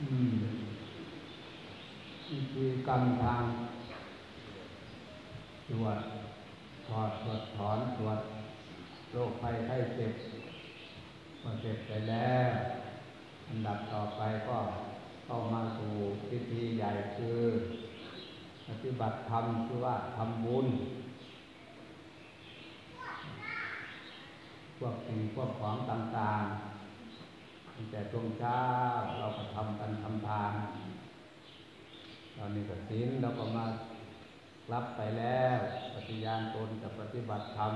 อืมวิธีกรรมทางตรวจถอดตรวจถอนตรวจโรคภัยไข้เจ็บพอเสร็จไปแล้วอันดับต่อไปก็เข้ามาสู่พิธีใหญ่คือปฏิบัติธรรมคือว่าทำบุญ พวกสิ่งพวกของต่างๆ ตั้งแต่ช่วงเช้าเราก็ทำกันทำทานตอนนี้ก็ศีลเราก็มารับไปแล้ว ปฏิญาณตนกับปฏิบัติธรรม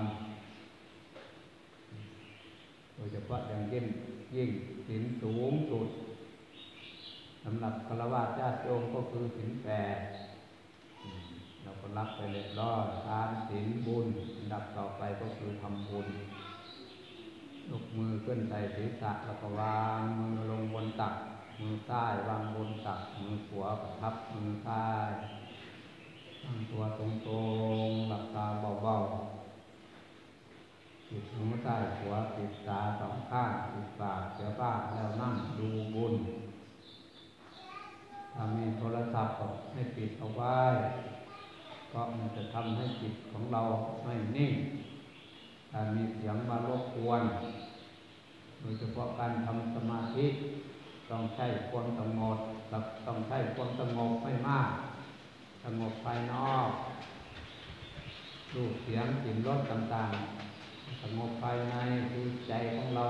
โดยเฉพาะอย่างยิ่งยิ่งศีลสูงสุดสำหรับฆรวาสญาติโยมก็คือศีลแปดเราก็รับไปเลยรอดทานศีลบุญอันดับต่อไปก็คือทำบุญ มือขึ้นใส่ศีรษะแล้วก็วางมือลงบนตัก มือซ้ายวางบนตัก มือขวาประทับมือซ้ายตั้งตัวตรงๆหลับตาเบาๆปิดหูซ้ายขวาปิดตาสองข้างปิดปากเสียบ้าแล้วนั่งดูบุญถ้ามีโทรศัพท์ก็ให้ปิดเอาไว้เพราะมันจะทำให้จิตของเราไม่นิ่งถ้ามีเสียงมารบกวน โดยเฉพาะการทำสมาธิต้องใช้ความสงบต้องใช้ความสงบไม่มาก สงบภายนอกรูปเสียงกลิ่นรสต่างๆ สงบภายในคือใจของเรา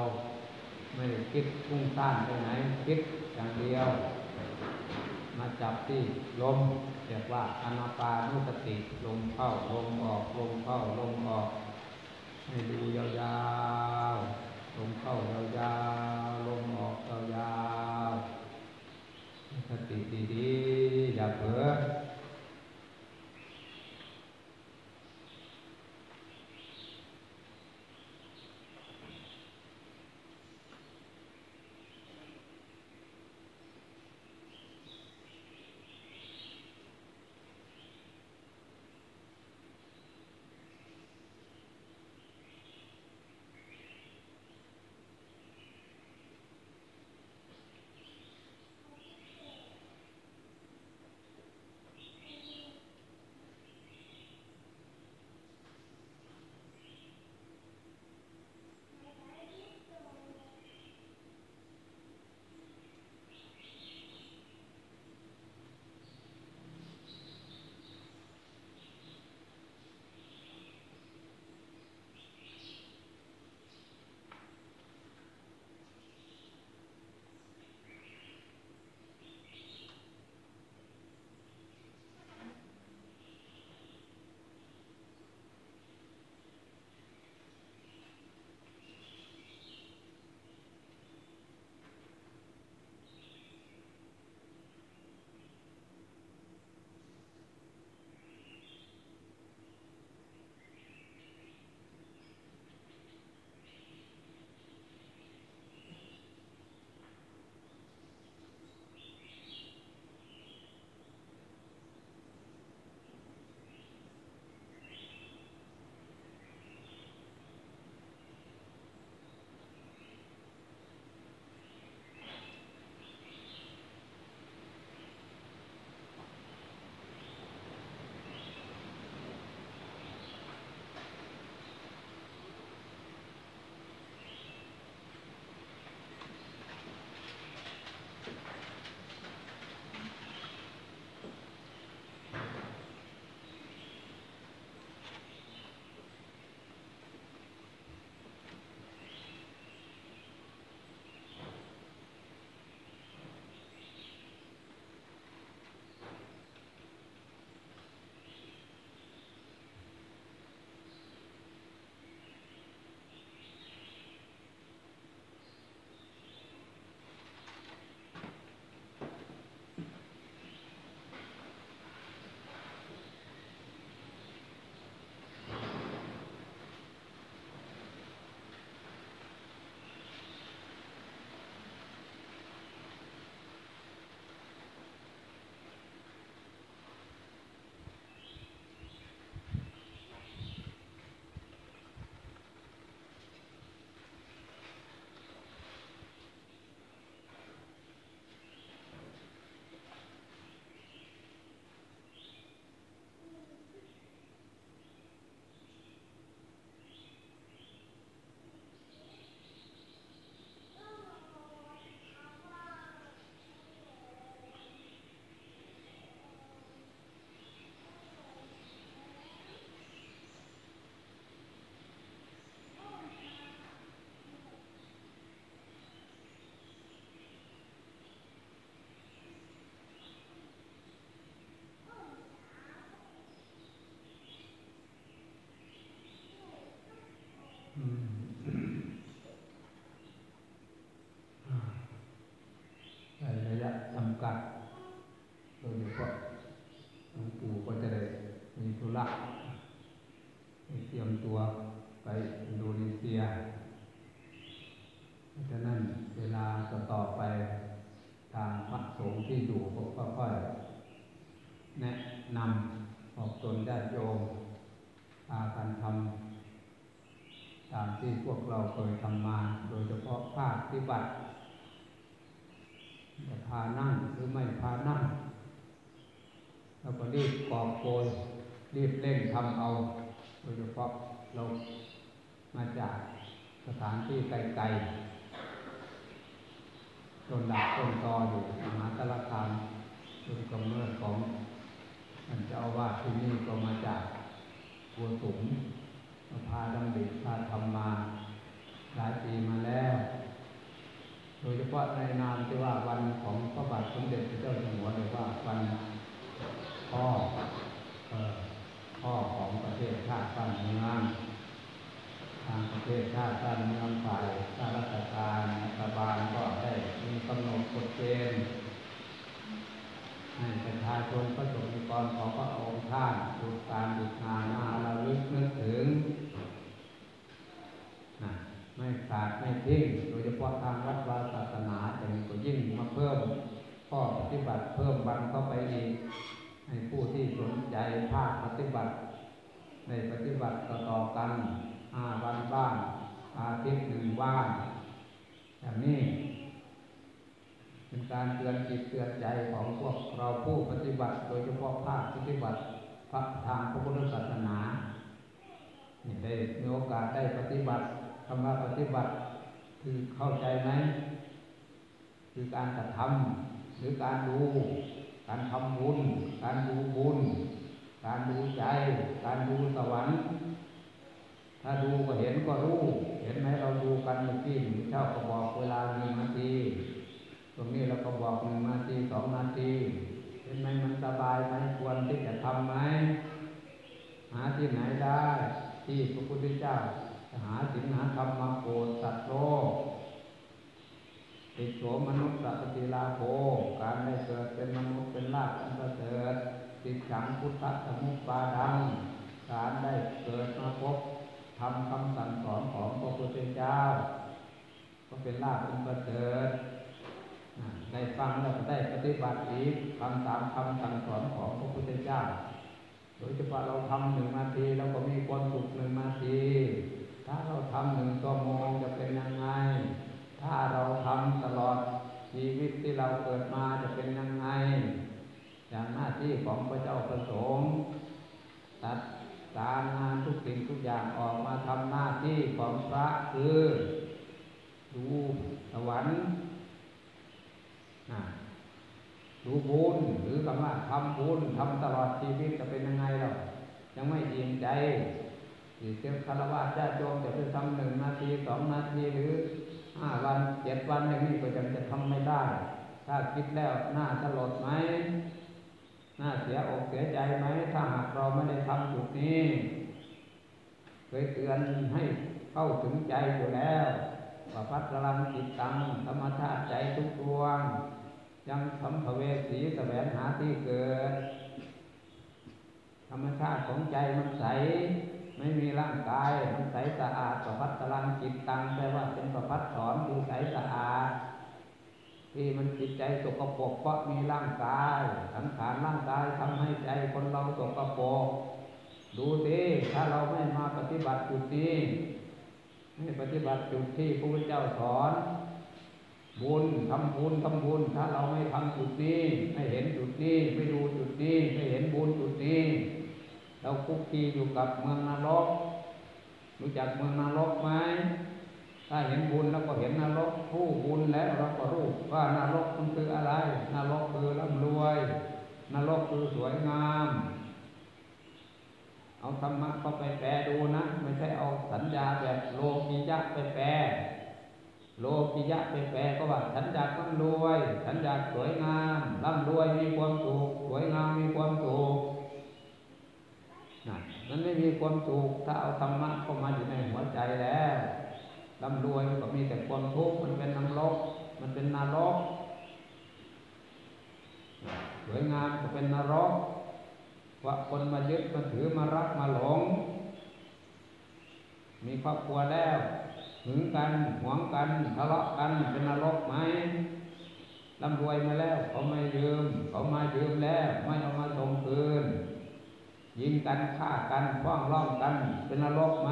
ไม่ได้คิดพุ่งซ่านไปไหนคิดอย่างเดียว มาจับที่ลมเรียกว่าอนาปานุสติลมเข้าลมออกลมเข้าลมออก ให้ดูยาวๆ ลมเข้ายาวๆลมออกยาวๆสติดีๆอย่าเผลอามที่พวกเราเคยทำมา โดยเฉพาะภาคปฏิบัติจะพานั่งหรือไม่พานั่งแล้วก็รีบกอบโกยรีบเร่งทำเอา โดยเฉพาะเรามาจากสถานที่ไกลๆต้นดักต้นตออยู่มหาตลคามต้นกำเนิดของท่านเจ้าอาวาที่นี่ก็มาจากบัวสูงม พาดำดิพาทำมา หลายปีมาแล้ว โดยเฉพาะในนามที่ว่าวันของพระบาทสมเด็จพระเจ้าอยู่หัวหรือว่าวันพ่อพ่อของประเทศชาติบ้านเมืองทางประเทศชาติบ้านเมืองฝ่ายข้าราชการรัฐบาลก็ได้มีกำหนดกฎเกณฑ์ให้ประชาชนประสบนิกรของพระองค์ท่านดูการดูงานมาราลึกนึกถึง ขาดไม่ทิ้งโดยเฉพาะทางรัฐวาศาสนาจะมีก็ยิ่งมาเพิ่มข้อปฏิบัติเพิ่มบันเข้าไปอีกให้ผู้ที่สนใจภาคปฏิบัติในปฏิบัติต่อๆกันห้าวันบ้างอาทิตย์หนึ่งว่างอย่างนี้เป็นการเตือนจิตเตือนใจของพวกเราผู้ปฏิบัติ โดยเฉพาะภาคปฏิบัติพระทางพระพุทธศาสนาได้มีโอกาสได้ปฏิบัติ คำว่าปฏิบัติ คือเข้าใจไหมคือการกระทำหรือการดู การทำบุญ การดูบุญ การดูใจ การดูสวรรค์ ถ้าดูก็เห็นก็รู้ เห็นไหมเราดูกันเมื่อกี้เจ้าก็บอกเวลาหนึ่งนาที ตรงนี้เราก็บอกหนึ่งนาทีสองนาทีเห็นไหมมันสบายไหมควรที่จะทำไหมหาที่ไหนได้ ที่พระพุทธเจ้า หาสินหาธรรมมาโปรดสัตว์โลกติดโสมนุษย์สัพติลาโภการได้เกิดเป็นมนุษย์เป็นลาภอันประเสริฐติดขังพุทธสมุปปาดัง การได้เกิดมาพบทำคำสั่งสอนของพระพุทธเจ้า ก็เป็นลาภอันประเสริฐได้ฟังแล้วก็ได้ปฏิบัติอีกทำตามคำสั่งสอนของพระพุทธเจ้า โดยเฉพาะเราทำหนึ่งนาทีเราก็มีความสุขหนึ่งนาที ถ้าเราทำหนึ่งชั่วโมงจะเป็นยังไง ถ้าเราทำตลอดชีวิตที่เราเกิดมาจะเป็นยังไงอย่างหน้าที่ของพระเจ้าประสงค์ตัดการงานทุกสิ่งทุกอย่างออกมาทำหน้าที่ของพระคือดูสวรรค์ดูบุญหรือคำว่าทำบุญทำตลอดชีวิตจะเป็นยังไงเรายังไม่อิ่มใจ หรือเจ้าคารวะญาติโยมจะไปทำหนึ่งนาทีสองนาทีหรือห้าวันเจ็ดวันอย่างนี้ก็ยังจะทำไม่ได้ ถ้าคิดแล้วน่าสลดไหมน่าเสียอกเสียใจไหมถ้าหากเราไม่ได้ทำจุดนี้เคยเตือนให้เข้าถึงใจอยู่แล้วว่าพัฒลังจิตตังธรรมชาติใจทุกดวง ยังทำภเวสีแสวงหาที่เกิด ธรรมชาติของใจมันใส ไม่มีร่างกายมันใสสะอาดประพัดตลังจิตตังแปลว่าเป็นประพัดสอนดูใสสะอาด ที่มันจิตใจสกปรกเพราะมีร่างกายสังขารร่างกายทำให้ใจคนเราสกปรกดูสิถ้าเราไม่มาปฏิบัติจุดนี้ไม่ปฏิบัติจุดที่พระพุทธเจ้าสอนบุญทำบุญทำบุญถ้าเราไม่ทำจุดนี้ ไม่เห็นจุดนี้ ไม่ดูจุดนี้ ไม่เห็นบุญจุดนี้ เราคุกคีอยู่กับเมืองนรก รู้จักเมืองนรกไหมถ้าเห็นบุญแล้วก็เห็นนรกผู้บุญแล้วเราก็รู้ว่านรกมันคืออะไร นรกคือร่ำรวย นรกคือสวยงาม เอาธรรมะก็ไปแปลดูนะ ไม่ใช่เอาสัญญาแบบโลกียะไปแปลโลกียะไปแปลก็ว่าฉันอยากร่ำรวย ฉันอยากสวยงามร่ำรวยมีความสุขสวยงามมีความสุข มันไม่มีความสุขถ้าเอาธรรมะเข้ามาอยู่ในหัวใจแล้วร่ำรวยก็มีแต่ความทุกข์มันเป็นนรกมันเป็นนรกหลวยงามก็เป็นนรกว่าคนมายึดมาถือมารักมาหลง มีครอบครัวแล้วหึงกันหวงกันทะเลาะกันเป็นนรกไหมร่ำรวยมาแล้วเขาไม่ยืมเขามายืมแล้ว ไม่เอามาส่งคืน ยิงกันฆ่ากันฟ้องร้องกัน เป็นนรกไหม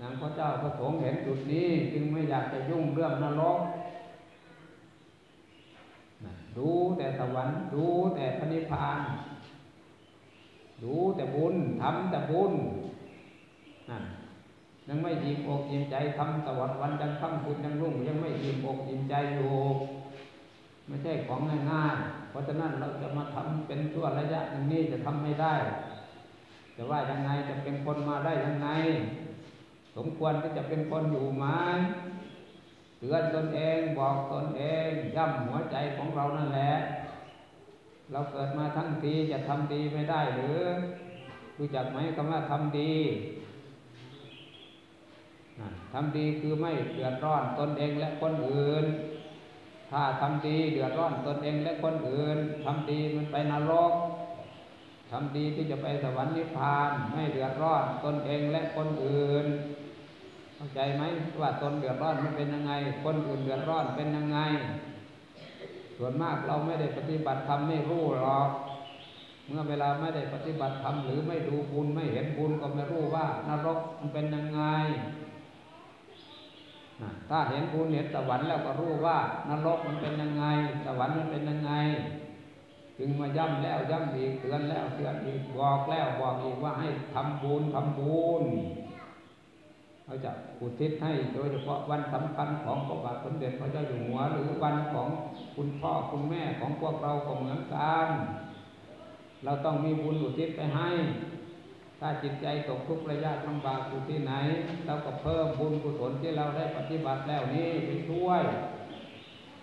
นางพระเจ้าพระสงฆ์เห็นจุดนี้ จึงไม่อยากจะยุ่งเรื่องนรกดูแต่สวรรค์ดูแต่พระนิพพานดูแต่บุญทำแต่บุญนั่นยังไม่ยิ้มอกยิ้มใจทำสวัสดิ์วันยังค่ำคืนยังรุ่งยังไม่ยิ้มอกยิ้มใจอยู่ ไม่ใช่ของง่ายๆ เพราะฉะนั้นเราจะมาทำเป็นชั่วระยะอย่งนี้จะทำไม่ได้ จะว่ายังไงจะเป็นคนมาได้ยังไง สมควรที่จะเป็นคนอยู่ไหมเตือนตนเองบอกตนเองย่ำหัวใจของเรานั่นแหละ เราเกิดมาทั้งทีจะทำดีไม่ได้หรือรู้จักไหมคำว่าทำดีทำดีคือไม่เดือดร้อนตนเองและคนอื่น ถ้าทำดีเดือดร้อนตนเองและคนอื่นทำดีมันไปนรกทำดีที่จะไปสวรรค์นิพพานไม่เดือดร้อนตนเองและคนอื่นเข้าใจไหมว่าตนเดือดร้อนมันเป็นยังไง คนอื่นเดือดร้อนเป็นยังไง ส่วนมากเราไม่ได้ปฏิบัติธรรมไม่รู้หรอก เมื่อเวลาไม่ได้ปฏิบัติธรรมหรือไม่ดูบุญไม่เห็นบุญก็ไม่รู้ว่านรกมันเป็นยังไง ถ้าเห็นบุญเห็นสวรรค์แล้วก็รู้ว่านรกมันเป็นยังไง สวรรค์มันเป็นยังไง จึงมาย้ำแล้วย้ำอีกเตือนแล้วเตือนอีกบอกแล้วบอกอีกว่าให้ทำบุญทำบุญเขาจะอุทิศให้โดยเฉพาะวันสำคัญของพระบาทสมเด็จพระเจ้าอยู่หัว หรือวันของคุณพ่อคุณแม่ของพวกเราก็เหมือนกันเราต้องมีบุญอุทิศไปให้ ถ้าจิตใจตกทุกข์ระยะลำบากอยู่ที่ไหน เราก็เพิ่มบุญกุศลที่เราได้ปฏิบัติแล้วนี้ไปช่วย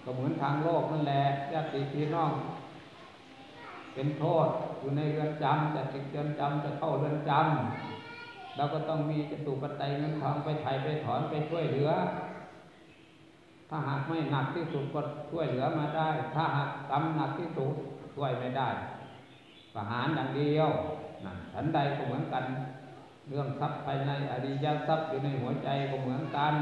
ก็เหมือนทางโลกนั่นแหละญาติพี่น้อง เป็นโทษอยู่ในเรือนจำจะติดเรือนจำจะเข้าเรือนจำเราก็ต้องมีจตุปัจจัยเงินทองไปไถ่ไปถอนไปช่วยเหลือ ถ้าหากไม่หนักที่สุดก็ช่วยเหลือมาได้ ถ้าหากกำหนักที่สุดช่วยไม่ได้ประหารอย่างเดียว ฉันใดก็เหมือนกัน เรื่องทรัพย์ภายในอริยทรัพย์อยู่ในหัวใจก็เหมือนกัน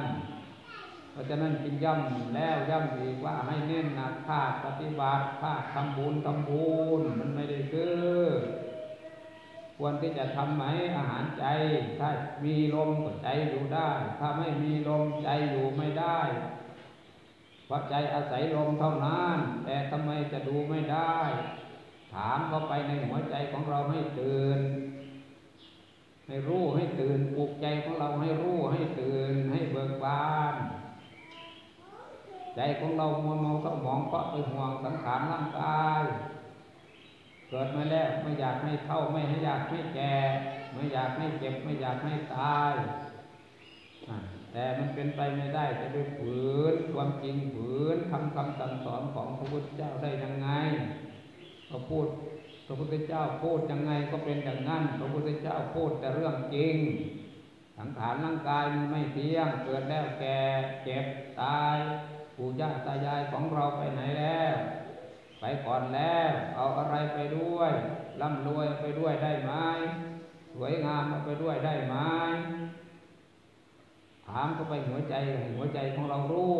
เพราะฉะนั้นจึงย่ำแล้วย่ำอีกว่าให้เน้นหนักภาคปฏิบัติภาคทำบุญทำบุญมันไม่ได้คือควรที่จะทำไหมอาหารใจ ถ้ามีลมก็ใจอยู่ได้ ถ้าไม่มีลมใจอยู่ไม่ได้เพราะใจอาศัยลมเท่านั้น แต่ทำไมจะดูไม่ได้ ถามเข้าไปในหัวใจของเราให้ตื่น ให้รู้ให้ตื่นปลุกใจของเราให้รู้ให้ตื่นให้เบิกบาน ใจของเรามัวเมาเศร้าหมองเพราะไปห่วงสังขารร่างกายเกิดมาแล้วไม่อยากให้เท่าไม่อยากให้แก่ ไม่อยากให้เจ็บไม่อยากให้ตายแต่มันเป็นไปไม่ได้จะไปฝืนความจริงฝืนคำคำสั่งสอนของพระพุทธเจ้าได้ยังไง ก็พูดพระพุทธเจ้าพูดยังไงก็เป็นอย่างนั้น พระพุทธเจ้าพูดแต่เรื่องจริง สังขารร่างกายมันไม่เที่ยง เกิดแล้วแก่เจ็บตายปู่ย่าตายายของเราไปไหนแล้ว ไปก่อนแล้ว เอาอะไรไปด้วยร่ำรวยไปด้วยได้ไหมสวยงามเอาไปด้วยได้ไหมถามเข้าไปหัวใจหัวใจของเรารู้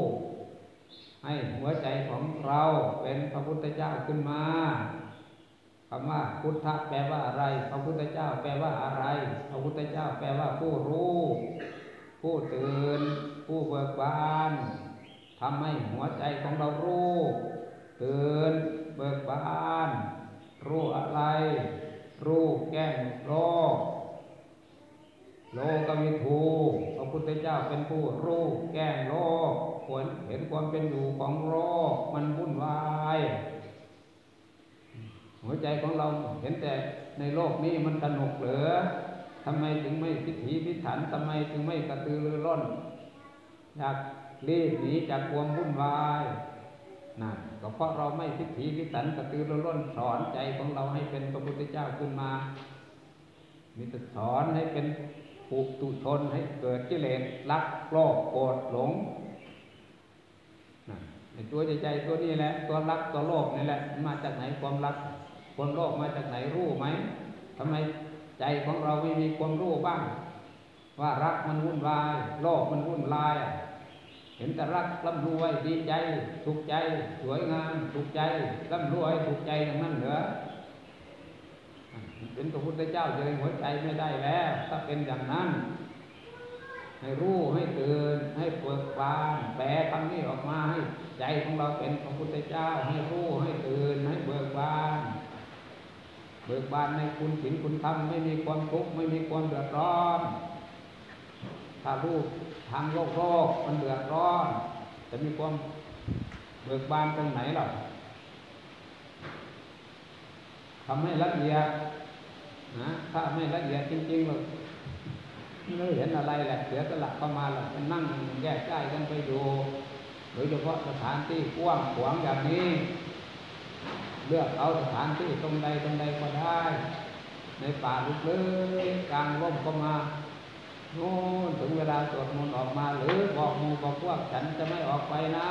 ให้หัวใจของเราเป็นพระพุทธเจ้าขึ้นมา คำว่าพุทธะแปลว่าอะไร พระพุทธเจ้าแปลว่าอะไร พระพุทธเจ้าแปลว่าผู้รู้ ผู้ตื่น ผู้เบิกบานทำให้หัวใจของเรารู้ ตื่น เบิกบาน รู้อะไร รู้แก้งโรคโลกวิทูพระพุทธเจ้าเป็นผู้รู้แก้งโลกเห็นความเป็นอยู่ของโลกมันวุ่นวาย หัวใจของเราเห็นแต่ในโลกนี้มันสนุกเหรือทำไมถึงไม่พิถีพิถันทำไมถึงไม่กระตือรือร้นอยากรีบหนีจากความวุ่นวายนั่นก็เพราะเราไม่พิถีพิถันกระตือรือร้นสอนใจของเราให้เป็นพระพุทธเจ้าขึ้นมา มีแต่สอนให้เป็นปุตุชนให้เกิดกิเลสรักโลภโกรธหลงตัวใจใจตัวนี้แหละ ตัวรักตัวโลภนี่แหละมาจากไหนความรัก ความโลภมาจากไหนรู้ไหมทำไมใจของเราไม่มีความรู้บ้าง ว่ารักมันวุ่นวาย โลภมันวุ่นวาย เห็นแต่รักร่ำรวยดีใจสุขใจ สวยงามสุขใจร่ำรวยสุขใจอย่างนั้นเหรอเป็นพระพุทธเจ้าจะหัวใจไม่ได้แล้ว ถ้าเป็นอย่างนั้น ให้รู้ให้ตื่นให้เปิดบานแปลคำนี้ออกมาให้ใจของเราเป็นพระพุทธเจ้า ให้รู้ให้ตื่น เบิกบานในคุณศีลคุณธรรมไม่มีความทุกข์ไม่มีความเดือดร้อน ถ้ารู้ทางโลกโลกมันเดือดร้อน จะมีความเบิกบานตรงไหนหรอทำให้ละเอียดนะถ้าไม่ละเอียดจริงๆเลยไม่เห็นอะไรแหละเสียสละเข้ามาแหละนั่งแยกย้ายกันไปดูโดยเฉพาะสถานที่กว้างขวางอย่างนี้ เลือกเอาสถานที่ตรงใดตรงใดก็ได้ ในป่าลึกเลยกลางร่มก็มาโน่นถึงเวลาสวดมนต์ออกมา หรือบอกมูบอกพวกฉันจะไม่ออกไปนะ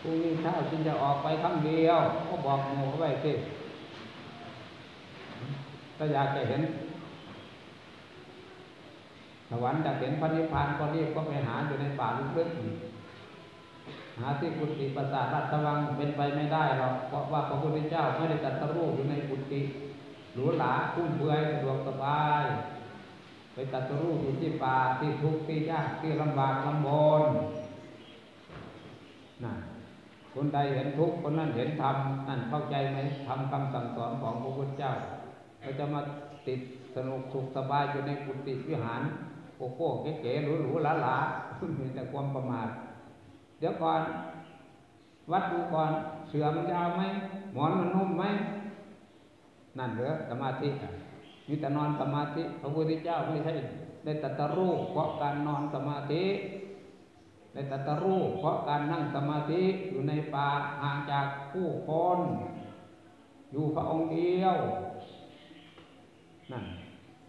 พรุ่งนี้เช้าฉันจะออกไปครั้งเดียว ก็บอกมูเขาไว้สิถ้าอยากจะเห็นสวรรค์อยากเห็นพระนิพพานก็รีบก็ไปหาอยู่ในป่าลึกๆ หาที่กุฏิปราสาทราชวังเป็นไปไม่ได้หรอกเพราะว่าพระพุทธเจ้าไม่ได้ตรัสรู้อยู่ในกุฏิหรูหราคุ้มเบื่อสะดวกสบาย ไปตัดรู้อยู่ที่ป่าที่ทุกข์ที่ยากที่ลำบากลำบนน่ะคนใดเห็นทุกข์คนนั้นเห็นธรรมนั่นเข้าใจไหมทำคำสั่งสอนของพระพุทธเจ้าเราจะมาติดสนุกสุขสบายอยู่ในกุฏิวิหารโกโก้เก๋ๆหรูๆหลาๆมีแต่ความประมาท ดี๋ยวก่อน วัดดูก่อน เสือมันยาวไหมหมอนมันนุ่มไหมนั่นเหรอสมาธิมีแต่นอนสมาธิพระพุทธเจ้าไม่ใช่ได้ตัตรู้เพราะการนอนสมาธิได้ตัตรู้เพราะการนั่งสมาธิอยู่ในป่าห่างจากผู้คนอยู่พระองค์เดียวนั่น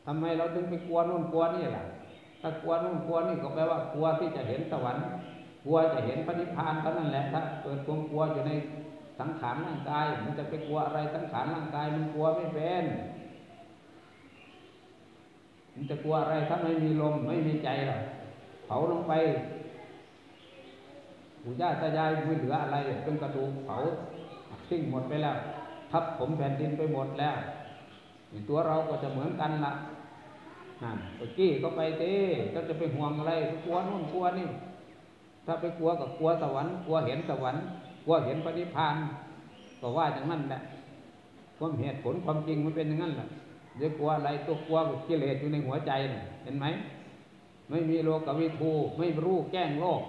ทำไมเราถึงไปกลัวนู่นกลัวนี่ล่ะ ถ้ากลัวนู่นกลัวนี่ก็แปลว่ากลัวที่จะเห็นสวรรค์ กลัวจะเห็นพระนิพพานเท่านั้นแหละถ้าเกิดความกลัวอยู่ในสังขารร่างกาย มันจะไปกลัวอะไรสังขารร่างกายมันกลัวไม่เป็นมันจะกลัวอะไรถ้าไม่มีลมไม่มีใจหรอกเผาลงไปปู่ย่าตายายไม่เหลืออะไรเป็นกระดูกเผาทิ้งหมดไปแล้ว ทับผมแผ่นดินไปหมดแล้วตัวเราก็จะเหมือนกันละนั่นตะกี้ก็ไปเต้ก็จะไปห่วงอะไรกลัวนู่นกลัวนี่ ถ้าไปกลัวก็กลัวสวรรค์กลัวเห็นสวรรค์กลัวเห็นปฏิพานก็ว่าอย่างนั้นแหละความเหตุผลความจริงมันเป็นอย่างนั้นแหละเดี๋ยวกลัวอะไรตัวกลัวกิเลสอยู่ในหัวใจเห็นไหมไม่มีโลกวิทูไม่รู้แก้งโลก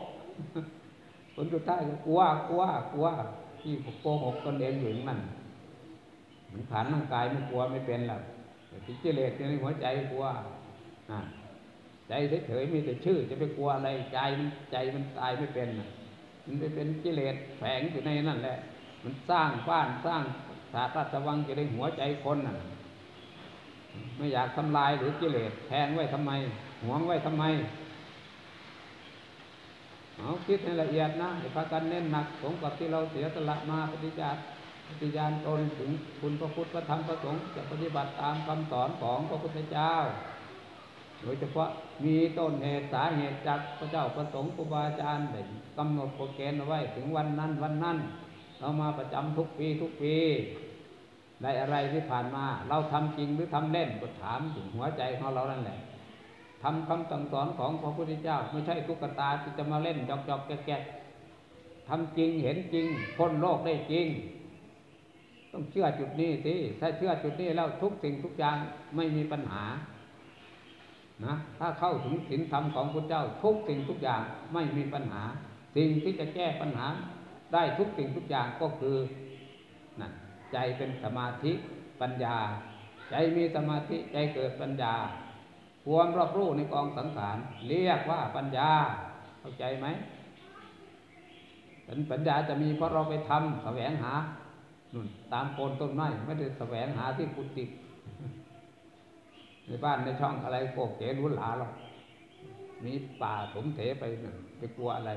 ผลสุดท้ายก็กลัวกลัวกลัวที่โกหกตนเองอยู่อย่างนั้นมันผ่านร่างกายมันกลัวไม่เป็นหรอกแต่กิเลสในหัวใจกลัว ใจเฉยๆมีแต่ชื่อ จะไปกลัวอะไรใจมันใจมันตายไม่เป็นมันไปเป็นกิเลสแฝงอยู่ในนั่นแหละ มันสร้างบ้านสร้างสาราตวังจะได้หัวใจคนน่ะ ไม่อยากทำลายหรือกิเลสแทงไว้ทำไมหวงไว้ทำไมเอาคิดในละเอียดนะไอ้พากันเน้นหนักสงกับที่เราเสียสละมาปฏิจารปฏิญาณตนถึงคุณพระพุทธพระธรรมพระสงฆ์จะปฏิบัติตามคำสอนของพระพุทธเจ้า โดยเฉพาะมีต้นเหตุสาเหตุจากพระเจ้าประสงค์ครูบาอาจารย์ได้กำหนดโปรแกรมเอาไว้ถึงวันนั้นวันนั้น เรามาประจำทุกปีทุกปีได้อะไรที่ผ่านมา เราทำจริงหรือทำเล่นก็ถามถึงหัวใจของเรานั่นแหละทำคำสั่งสอนของพระพุทธเจ้า ไม่ใช่ตุ๊กตาที่จะมาเล่นจอกจอกแกะแกะทำจริงเห็นจริงพ้นโลกได้จริง ต้องเชื่อจุดนี้สิถ้าเชื่อจุดนี้แล้วทุกสิ่งทุกอย่างไม่มีปัญหา นะถ้าเข้าถึงศีลธรรมของพระเจ้าทุกสิ่งทุกอย่างไม่มีปัญหา สิ่งที่จะแก้ปัญหาได้ทุกสิ่งทุกอย่างก็คือนั่นใจเป็นสมาธิปัญญา ใจมีสมาธิใจเกิดปัญญาความรอบรู้ในกองสังขารเรียกว่าปัญญาเข้าใจไหมเป็นปัญญาจะมีเพราะเราไปทำแสวงหานุ่นตามโคนต้นไม้ไม่ได้แสวงหาที่กุฏิ ในบ้านในช่องอะไรโกเก๋รุนหลาหรอกมีป่าถมเถไปไปกลัวอะไร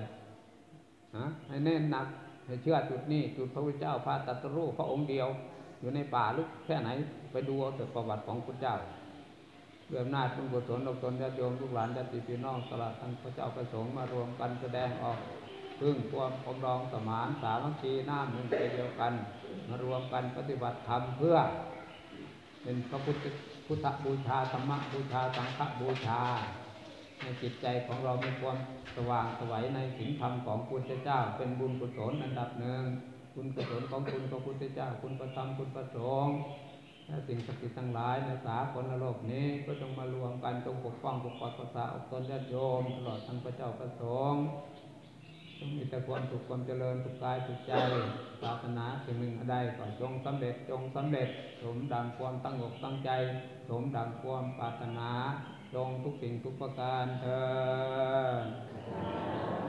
ฮะให้แน่นหนักให้เชื่อจุดนี้จุดพระพุทธเจ้าพาตัตรู้พระองค์เดียว อยู่ในป่าลึกแค่ไหนไปดูเอาแต่ประวัติของพระเจ้าเรื่องหน้าคุณกุศลอกตนญาติโยมลูกหลานญาติพี่น้องตลอดทั้งพระเจ้าประสงค์มารวมกันแสดงออกพึ่งควมปองรองสมานสามัคคีหน้ำหนึ่งจเดียวกัน มารวมกันปฏิบัติธรรมเพื่อ เป็นพระพุทธพุทธบูชาธรรมบูชาสังฆบูชา ในจิตใจของเรามีความสว่างสวัยในสิ่งธรรมของพุทธเจ้า เป็นบุญกุศลอันดับหนึ่งคุณกุศลของคุณพระพุทธเจ้า คุณประธรรมคุณประสงค์และสิ่งศักดิ์สิทธิ์ทั้งหลายในสากลโลกนี้ก็จงมารวมกันจงปกป้องปกปักรักษาอกตนญาติโยมตลอดทั้งพระเจ้าประสงค์ จงมีแต่ความสุขความเจริญสุขกายสุขใจปรารถนาสิ่งหนึ่งใดก็จงสำเร็จจงสำเร็จ สมดังความตั้งอกตั้งใจ สมดังความปรารถนา จงทุกสิ่งทุกประการเถิด